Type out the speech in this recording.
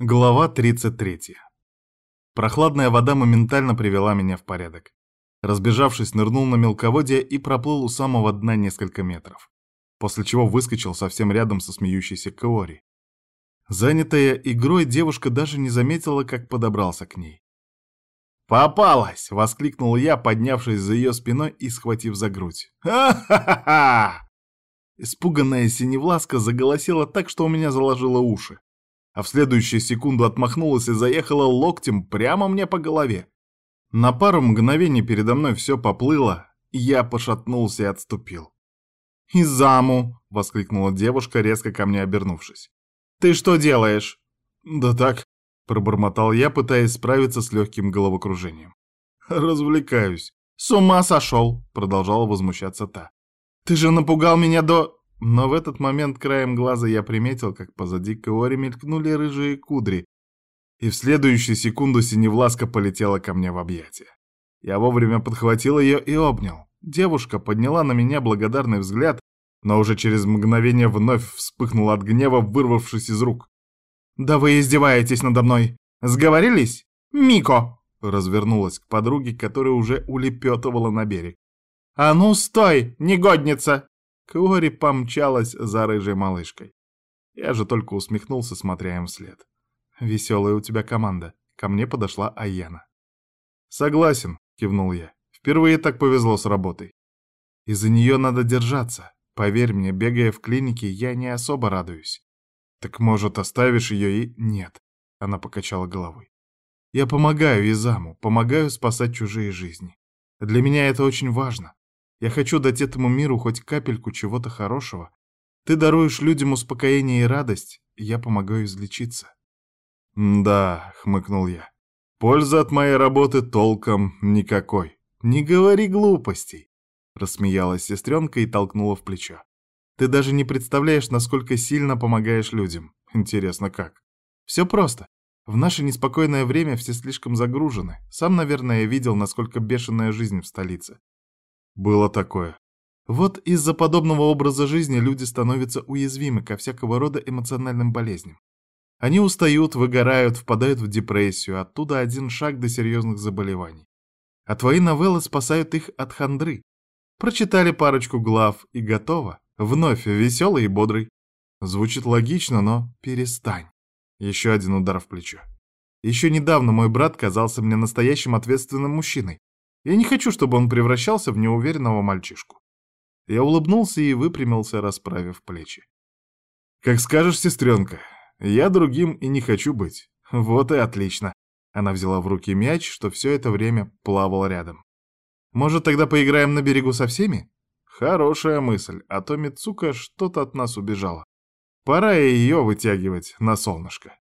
Глава 33. Прохладная вода моментально привела меня в порядок. Разбежавшись, нырнул на мелководье и проплыл у самого дна несколько метров, после чего выскочил совсем рядом со смеющейся Каори. Занятая игрой, девушка даже не заметила, как подобрался к ней. «Попалась!» — воскликнул я, поднявшись за ее спиной и схватив за грудь. «Ха-ха-ха!» Испуганная синевласка заголосила так, что у меня заложило уши а в следующую секунду отмахнулась и заехала локтем прямо мне по голове. На пару мгновений передо мной все поплыло, я пошатнулся и отступил. «Изаму!» — воскликнула девушка, резко ко мне обернувшись. «Ты что делаешь?» «Да так», — пробормотал я, пытаясь справиться с легким головокружением. «Развлекаюсь». «С ума сошел!» — продолжала возмущаться та. «Ты же напугал меня до...» Но в этот момент краем глаза я приметил, как позади Каори мелькнули рыжие кудри, и в следующую секунду синевласка полетела ко мне в объятия. Я вовремя подхватил ее и обнял. Девушка подняла на меня благодарный взгляд, но уже через мгновение вновь вспыхнула от гнева, вырвавшись из рук. «Да вы издеваетесь надо мной! Сговорились? Мико!» Развернулась к подруге, которая уже улепетывала на берег. «А ну стой, негодница! Кори помчалась за рыжей малышкой. Я же только усмехнулся, смотря им вслед. «Веселая у тебя команда». Ко мне подошла Аяна. «Согласен», — кивнул я. «Впервые так повезло с работой. Из-за нее надо держаться. Поверь мне, бегая в клинике, я не особо радуюсь». «Так, может, оставишь ее и...» «Нет», — она покачала головой. «Я помогаю Изаму, помогаю спасать чужие жизни. Для меня это очень важно. Я хочу дать этому миру хоть капельку чего-то хорошего. Ты даруешь людям успокоение и радость, и я помогаю излечиться. «Да», — хмыкнул я, — «пользы от моей работы толком никакой». «Не говори глупостей», — рассмеялась сестренка и толкнула в плечо. «Ты даже не представляешь, насколько сильно помогаешь людям. Интересно, как?» «Все просто. В наше неспокойное время все слишком загружены. Сам, наверное, видел, насколько бешеная жизнь в столице. Было такое. Вот из-за подобного образа жизни люди становятся уязвимы ко всякого рода эмоциональным болезням. Они устают, выгорают, впадают в депрессию, оттуда один шаг до серьезных заболеваний. А твои новеллы спасают их от хандры. Прочитали парочку глав и готово. Вновь веселый и бодрый. Звучит логично, но перестань. Еще один удар в плечо. Еще недавно мой брат казался мне настоящим ответственным мужчиной. Я не хочу, чтобы он превращался в неуверенного мальчишку. Я улыбнулся и выпрямился, расправив плечи. «Как скажешь, сестренка, я другим и не хочу быть. Вот и отлично». Она взяла в руки мяч, что все это время плавал рядом. «Может, тогда поиграем на берегу со всеми?» «Хорошая мысль, а то Мицука что-то от нас убежала. Пора ее вытягивать на солнышко».